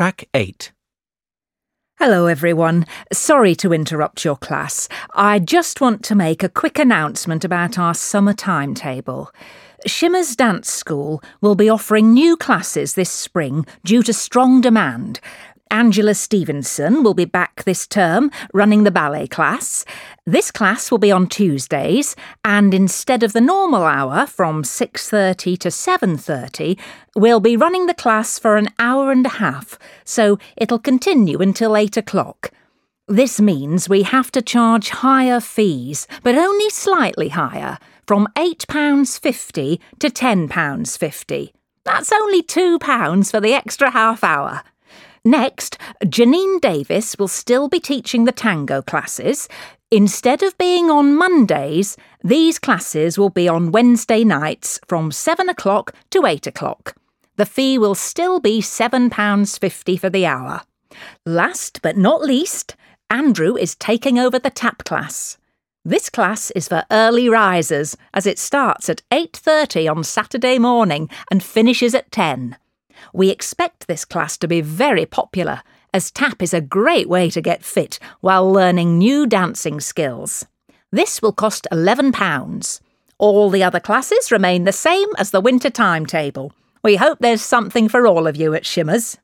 Track 8. Hello, everyone. Sorry to interrupt your class. I just want to make a quick announcement about our summer timetable. Shimmers Dance School will be offering new classes this spring due to strong demand. Angela Stevenson will be back this term running the ballet class. This class will be on Tuesdays and instead of the normal hour from 6:30 to 7:30, we'll be running the class for an hour and a half, so it'll continue until 8 o'clock. This means we have to charge higher fees, but only slightly higher, from £8.50 to £10.50. That's only £2 for the extra half hour. Next, Janine Davis will still be teaching the tango classes. Instead of being on Mondays, these classes will be on Wednesday nights from 7 o'clock to 8 o'clock. The fee will still be £7.50 for the hour. Last but not least, Andrew is taking over the tap class. This class is for early risers as it starts at 8:30 on Saturday morning and finishes at 10. We expect this class to be very popular, as tap is a great way to get fit while learning new dancing skills. This will cost £11. All the other classes remain the same as the winter timetable. We hope there's something for all of you at Shimmers.